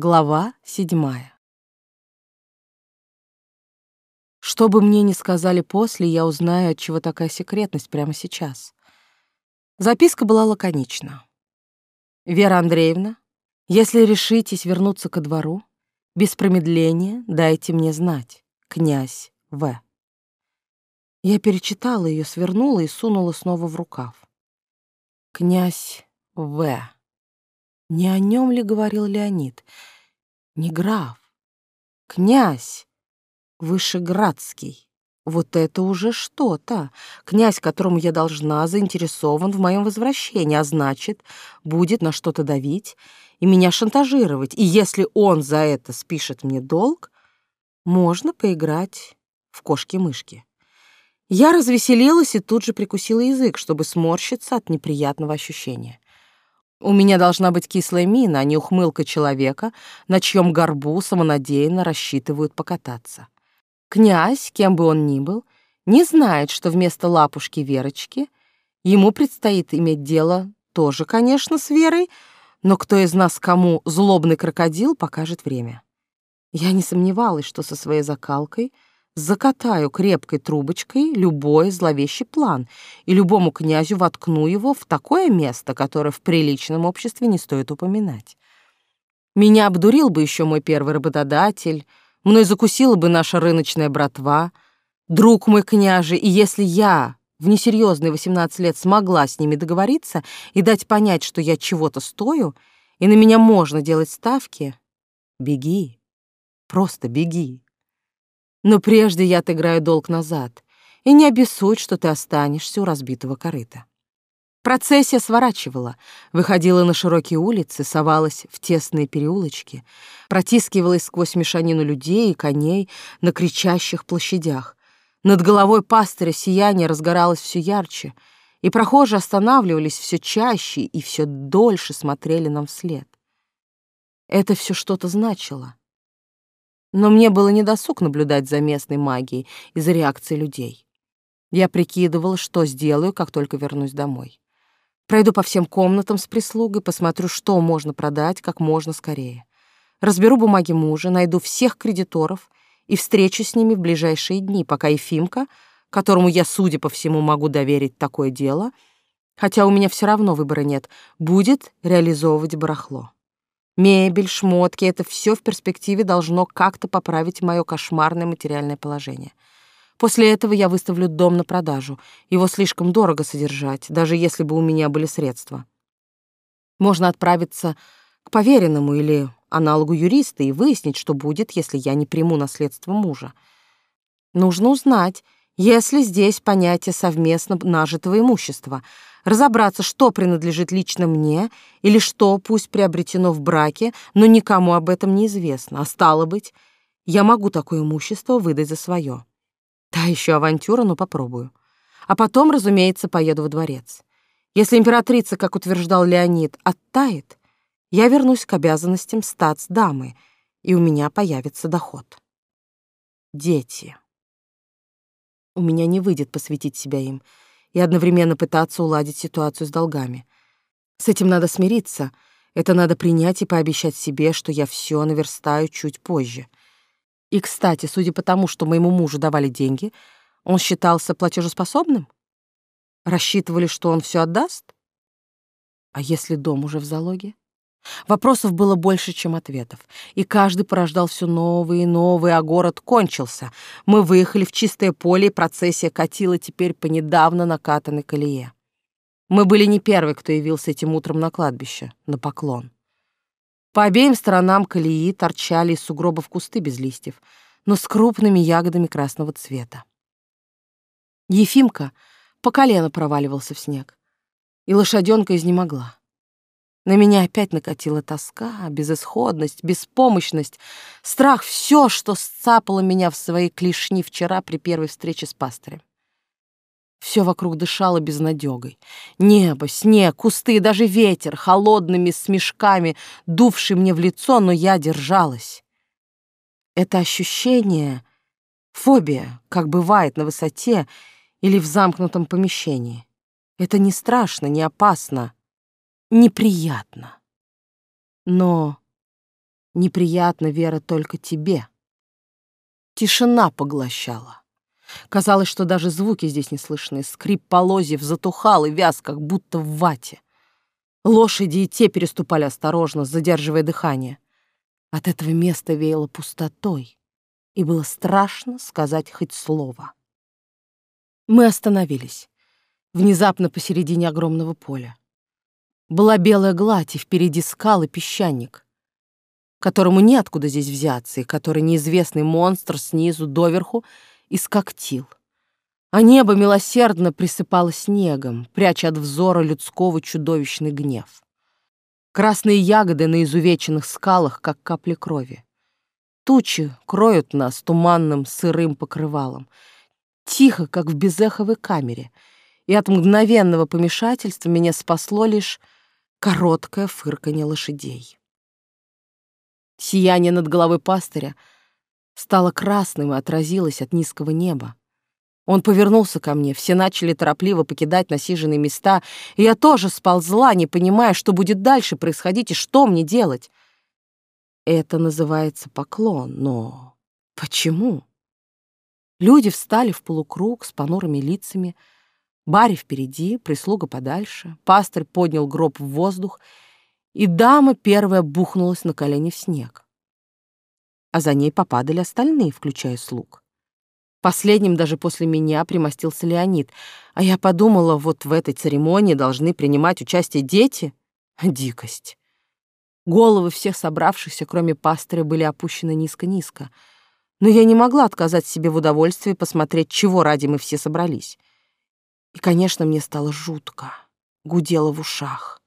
Глава седьмая. Что бы мне ни сказали после, я узнаю, от чего такая секретность прямо сейчас. Записка была лаконична. «Вера Андреевна, если решитесь вернуться ко двору, без промедления дайте мне знать. Князь В». Я перечитала ее, свернула и сунула снова в рукав. «Князь В». Не о нем ли говорил Леонид? Не граф, князь Вышеградский. Вот это уже что-то. Князь, которому я должна, заинтересован в моем возвращении, а значит, будет на что-то давить и меня шантажировать. И если он за это спишет мне долг, можно поиграть в кошки-мышки. Я развеселилась и тут же прикусила язык, чтобы сморщиться от неприятного ощущения. У меня должна быть кислая мина, а не ухмылка человека, на чьем горбу самонадеянно рассчитывают покататься. Князь, кем бы он ни был, не знает, что вместо лапушки Верочки ему предстоит иметь дело тоже, конечно, с Верой, но кто из нас кому злобный крокодил, покажет время. Я не сомневалась, что со своей закалкой — закатаю крепкой трубочкой любой зловещий план и любому князю воткну его в такое место, которое в приличном обществе не стоит упоминать. Меня обдурил бы еще мой первый работодатель, мной закусила бы наша рыночная братва, друг мой княже, и если я в несерьезные 18 лет смогла с ними договориться и дать понять, что я чего-то стою, и на меня можно делать ставки, беги, просто беги. Но прежде я отыграю долг назад. И не обессудь, что ты останешься у разбитого корыта. Процессия сворачивала, выходила на широкие улицы, совалась в тесные переулочки, протискивалась сквозь мешанину людей и коней на кричащих площадях. Над головой пастыря сияние разгоралось все ярче, и прохожие останавливались все чаще и все дольше смотрели нам вслед. Это все что-то значило. Но мне было недосуг наблюдать за местной магией и за реакцией людей. Я прикидывала, что сделаю, как только вернусь домой. Пройду по всем комнатам с прислугой, посмотрю, что можно продать как можно скорее. Разберу бумаги мужа, найду всех кредиторов и встречусь с ними в ближайшие дни, пока Ефимка, которому я, судя по всему, могу доверить такое дело, хотя у меня все равно выбора нет, будет реализовывать барахло. Мебель, шмотки — это все в перспективе должно как-то поправить мое кошмарное материальное положение. После этого я выставлю дом на продажу. Его слишком дорого содержать, даже если бы у меня были средства. Можно отправиться к поверенному или аналогу юриста и выяснить, что будет, если я не приму наследство мужа. Нужно узнать, если здесь понятие совместно нажитого имущества, разобраться, что принадлежит лично мне или что пусть приобретено в браке, но никому об этом не известно, а стало быть, я могу такое имущество выдать за свое. Та еще авантюра, но попробую. А потом, разумеется, поеду во дворец. Если императрица, как утверждал Леонид, оттает, я вернусь к обязанностям статс-дамы, и у меня появится доход. Дети у меня не выйдет посвятить себя им и одновременно пытаться уладить ситуацию с долгами. С этим надо смириться, это надо принять и пообещать себе, что я все наверстаю чуть позже. И, кстати, судя по тому, что моему мужу давали деньги, он считался платежеспособным? Рассчитывали, что он все отдаст? А если дом уже в залоге? Вопросов было больше, чем ответов, и каждый порождал все новые и новые, а город кончился. Мы выехали в чистое поле, и процессия катила теперь по недавно накатанной колее. Мы были не первые, кто явился этим утром на кладбище, на поклон. По обеим сторонам колеи торчали из сугробов кусты без листьев, но с крупными ягодами красного цвета. Ефимка по колено проваливался в снег, и лошаденка изнемогла. На меня опять накатила тоска, безысходность, беспомощность, страх, все, что сцапало меня в свои клешни вчера при первой встрече с пастырем. Все вокруг дышало безнадегой. Небо, снег, кусты, даже ветер, холодными смешками, дувший мне в лицо, но я держалась. Это ощущение — фобия, как бывает на высоте или в замкнутом помещении. Это не страшно, не опасно — неприятно, но Неприятно, Вера, только тебе. Тишина поглощала. Казалось, что даже звуки здесь не слышны. Скрип полозьев затухал и вяз, как будто в вате. Лошади и те переступали осторожно, задерживая дыхание. От этого места веяло пустотой, и было страшно сказать хоть слово. Мы остановились, внезапно посередине огромного поля. Была белая гладь, и впереди скалы песчаник которому неоткуда здесь взяться, и который неизвестный монстр снизу доверху искоктил. А небо милосердно присыпало снегом, пряча от взора людского чудовищный гнев. Красные ягоды на изувеченных скалах, как капли крови. Тучи кроют нас туманным сырым покрывалом. Тихо, как в безэховой камере. И от мгновенного помешательства меня спасло лишь короткое фырканье лошадей. Сияние над головой пастыря стало красным и отразилось от низкого неба. Он повернулся ко мне, все начали торопливо покидать насиженные места, и я тоже сползла, не понимая, что будет дальше происходить и что мне делать. Это называется поклон, но почему? Люди встали в полукруг с понурыми лицами, Барри впереди, прислуга подальше, пастырь поднял гроб в воздух — и дама первая бухнулась на колени в снег. А за ней попадали остальные, включая слуг. Последним даже после меня примостился Леонид, а я подумала, вот в этой церемонии должны принимать участие дети. Дикость. Головы всех собравшихся, кроме пастыря, были опущены низко-низко. Но я не могла отказать себе в удовольствии посмотреть, чего ради мы все собрались. И, конечно, мне стало жутко, гудело в ушах.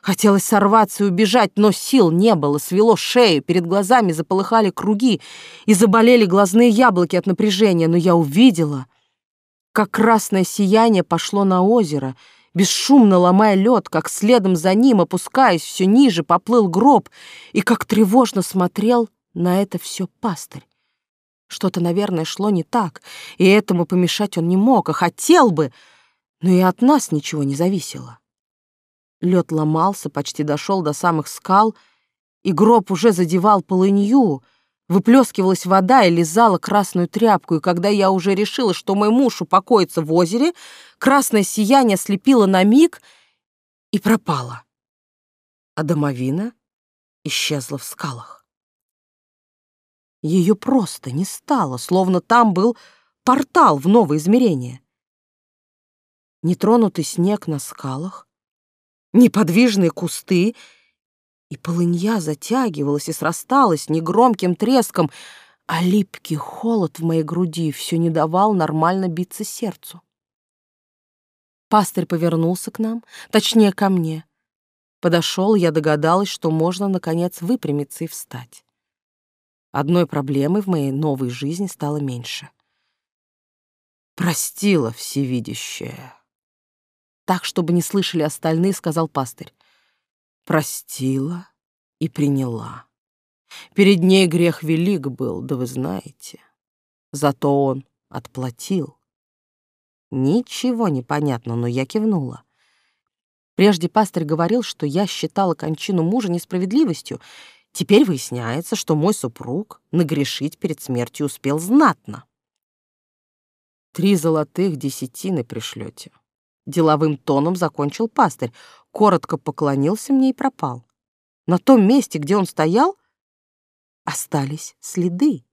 Хотелось сорваться и убежать, но сил не было, свело шею, перед глазами заполыхали круги и заболели глазные яблоки от напряжения, но я увидела, как красное сияние пошло на озеро, бесшумно ломая лед, как следом за ним, опускаясь все ниже, поплыл гроб, и как тревожно смотрел на это все пастырь. Что-то, наверное, шло не так, и этому помешать он не мог, а хотел бы, но и от нас ничего не зависело. Лед ломался, почти дошел до самых скал, и гроб уже задевал полынью, выплескивалась вода и лизала красную тряпку, и когда я уже решила, что мой муж упокоится в озере, красное сияние слепило на миг и пропало. А домовина исчезла в скалах. Ее просто не стало, словно там был портал в новое измерение. Нетронутый снег на скалах, неподвижные кусты, и полынья затягивалась и срасталась негромким треском, а липкий холод в моей груди все не давал нормально биться сердцу. Пастырь повернулся к нам, точнее, ко мне. Подошел, я догадалась, что можно, наконец, выпрямиться и встать. Одной проблемой в моей новой жизни стало меньше. Простила всевидящая так, чтобы не слышали остальные, сказал пастырь. Простила и приняла. Перед ней грех велик был, да вы знаете. Зато он отплатил. Ничего не понятно, но я кивнула. Прежде пастырь говорил, что я считала кончину мужа несправедливостью. Теперь выясняется, что мой супруг нагрешить перед смертью успел знатно. Три золотых десятины пришлете деловым тоном закончил пастырь, коротко поклонился мне и пропал. На том месте, где он стоял, остались следы.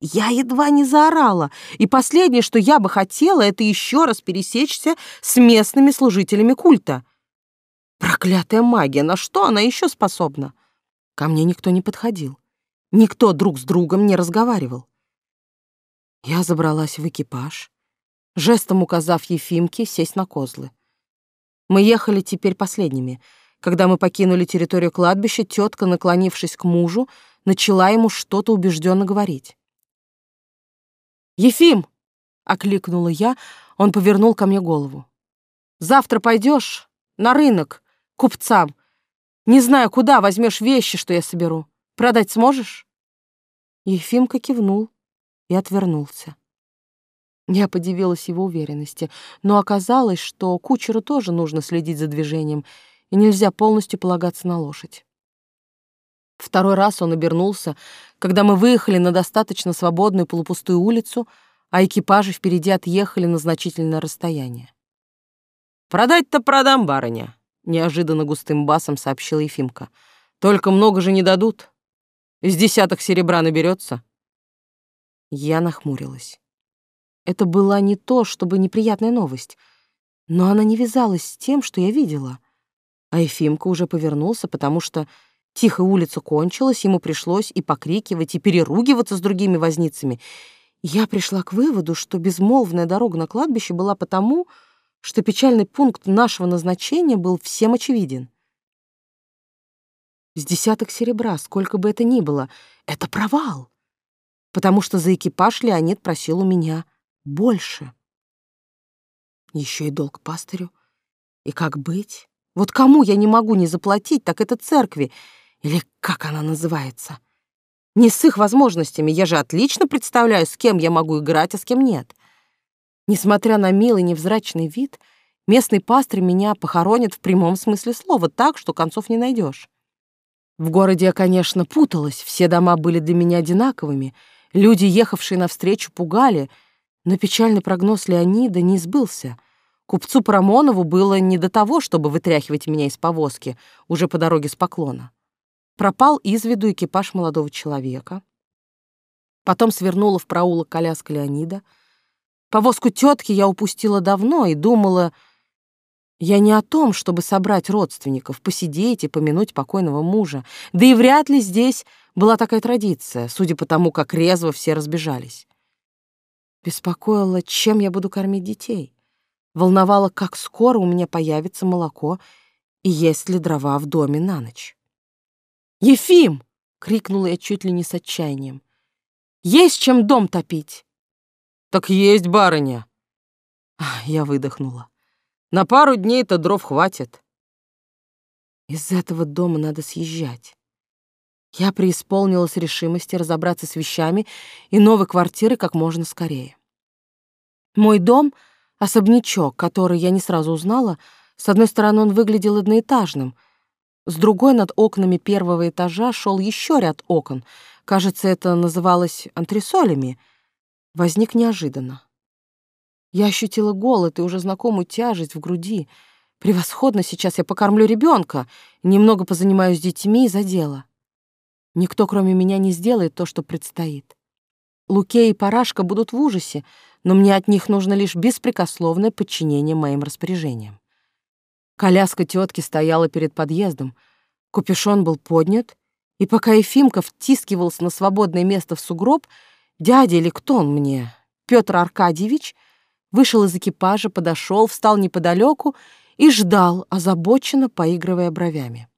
Я едва не заорала, и последнее, что я бы хотела, это еще раз пересечься с местными служителями культа. Проклятая магия, на что она еще способна? Ко мне никто не подходил. Никто друг с другом не разговаривал. Я забралась в экипаж, жестом указав Ефимке сесть на козлы. Мы ехали теперь последними. Когда мы покинули территорию кладбища, тетка, наклонившись к мужу, начала ему что-то убежденно говорить. «Ефим!» — окликнула я, он повернул ко мне голову. «Завтра пойдешь на рынок, купцам. Не знаю, куда возьмешь вещи, что я соберу. Продать сможешь?» Ефимка кивнул и отвернулся. Я подивилась его уверенности, но оказалось, что кучеру тоже нужно следить за движением, и нельзя полностью полагаться на лошадь. Второй раз он обернулся, когда мы выехали на достаточно свободную полупустую улицу, а экипажи впереди отъехали на значительное расстояние. «Продать-то продам, барыня», — неожиданно густым басом сообщила Ефимка. «Только много же не дадут. Из десяток серебра наберется». Я нахмурилась. Это была не то, чтобы неприятная новость, но она не вязалась с тем, что я видела. А Ефимка уже повернулся, потому что Тихая улица кончилась, ему пришлось и покрикивать, и переругиваться с другими возницами. Я пришла к выводу, что безмолвная дорога на кладбище была потому, что печальный пункт нашего назначения был всем очевиден. С десяток серебра, сколько бы это ни было, это провал, потому что за экипаж Леонид просил у меня больше. Еще и долг пастырю. И как быть? Вот кому я не могу не заплатить, так это церкви — или как она называется? Не с их возможностями. Я же отлично представляю, с кем я могу играть, а с кем нет. Несмотря на милый невзрачный вид, местный пастырь меня похоронит в прямом смысле слова так, что концов не найдешь. В городе я, конечно, путалась, все дома были для меня одинаковыми, люди, ехавшие навстречу, пугали, но печальный прогноз Леонида не сбылся. Купцу Парамонову было не до того, чтобы вытряхивать меня из повозки уже по дороге с поклона пропал из виду экипаж молодого человека. Потом свернула в проулок коляска Леонида. Повозку тетки я упустила давно и думала... Я не о том, чтобы собрать родственников, посидеть и помянуть покойного мужа. Да и вряд ли здесь была такая традиция, судя по тому, как резво все разбежались. Беспокоило, чем я буду кормить детей. Волновало, как скоро у меня появится молоко и есть ли дрова в доме на ночь. «Ефим!» — крикнула я чуть ли не с отчаянием. «Есть чем дом топить!» «Так есть, барыня!» Я выдохнула. «На пару дней-то дров хватит!» Из этого дома надо съезжать. Я преисполнилась решимости разобраться с вещами и новой квартиры как можно скорее. Мой дом — особнячок, который я не сразу узнала. С одной стороны, он выглядел одноэтажным — с другой над окнами первого этажа шел еще ряд окон. Кажется, это называлось антресолями. Возник неожиданно. Я ощутила голод и уже знакомую тяжесть в груди. Превосходно сейчас я покормлю ребенка, немного позанимаюсь с детьми и за дело. Никто, кроме меня, не сделает то, что предстоит. Луке и Парашка будут в ужасе, но мне от них нужно лишь беспрекословное подчинение моим распоряжениям. Коляска тетки стояла перед подъездом. Купюшон был поднят, и пока Ефимка втискивался на свободное место в сугроб, дядя или кто он мне, Петр Аркадьевич, вышел из экипажа, подошел, встал неподалеку и ждал, озабоченно поигрывая бровями.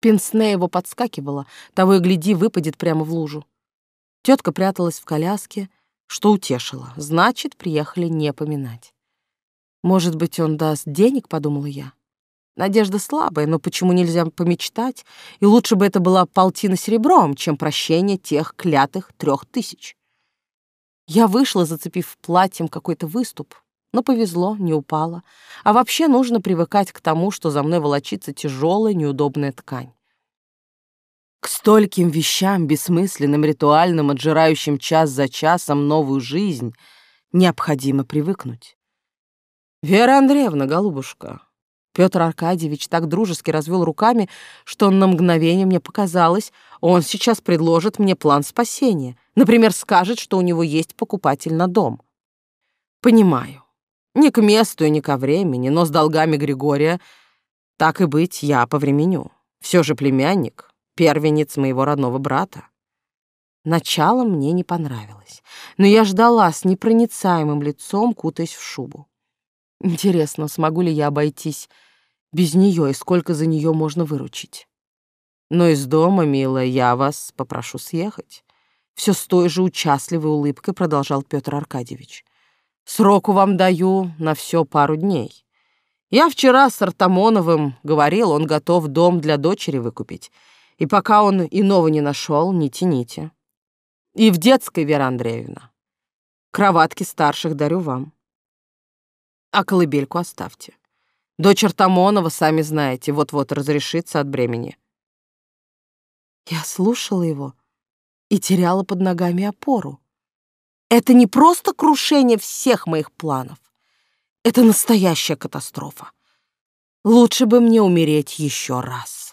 Пенсне его подскакивала, того и гляди, выпадет прямо в лужу. Тетка пряталась в коляске, что утешило, значит, приехали не поминать. Может быть, он даст денег, подумала я. Надежда слабая, но почему нельзя помечтать? И лучше бы это была полтина серебром, чем прощение тех клятых трех тысяч. Я вышла, зацепив платьем какой-то выступ, но повезло, не упала. А вообще нужно привыкать к тому, что за мной волочится тяжелая, неудобная ткань. К стольким вещам, бессмысленным, ритуальным, отжирающим час за часом новую жизнь, необходимо привыкнуть. «Вера Андреевна, голубушка!» Петр Аркадьевич так дружески развел руками, что на мгновение мне показалось, он сейчас предложит мне план спасения. Например, скажет, что у него есть покупатель на дом. Понимаю. Не к месту и не ко времени, но с долгами Григория, так и быть, я повременю. Все же племянник, первенец моего родного брата. Начало мне не понравилось, но я ждала с непроницаемым лицом, кутаясь в шубу. Интересно, смогу ли я обойтись без нее и сколько за нее можно выручить? Но из дома, милая, я вас попрошу съехать. Все с той же участливой улыбкой продолжал Петр Аркадьевич. Сроку вам даю на все пару дней. Я вчера с Артамоновым говорил, он готов дом для дочери выкупить. И пока он иного не нашел, не тяните. И в детской, Вера Андреевна. Кроватки старших дарю вам а колыбельку оставьте. Дочь Артамонова, сами знаете, вот-вот разрешится от бремени. Я слушала его и теряла под ногами опору. Это не просто крушение всех моих планов. Это настоящая катастрофа. Лучше бы мне умереть еще раз.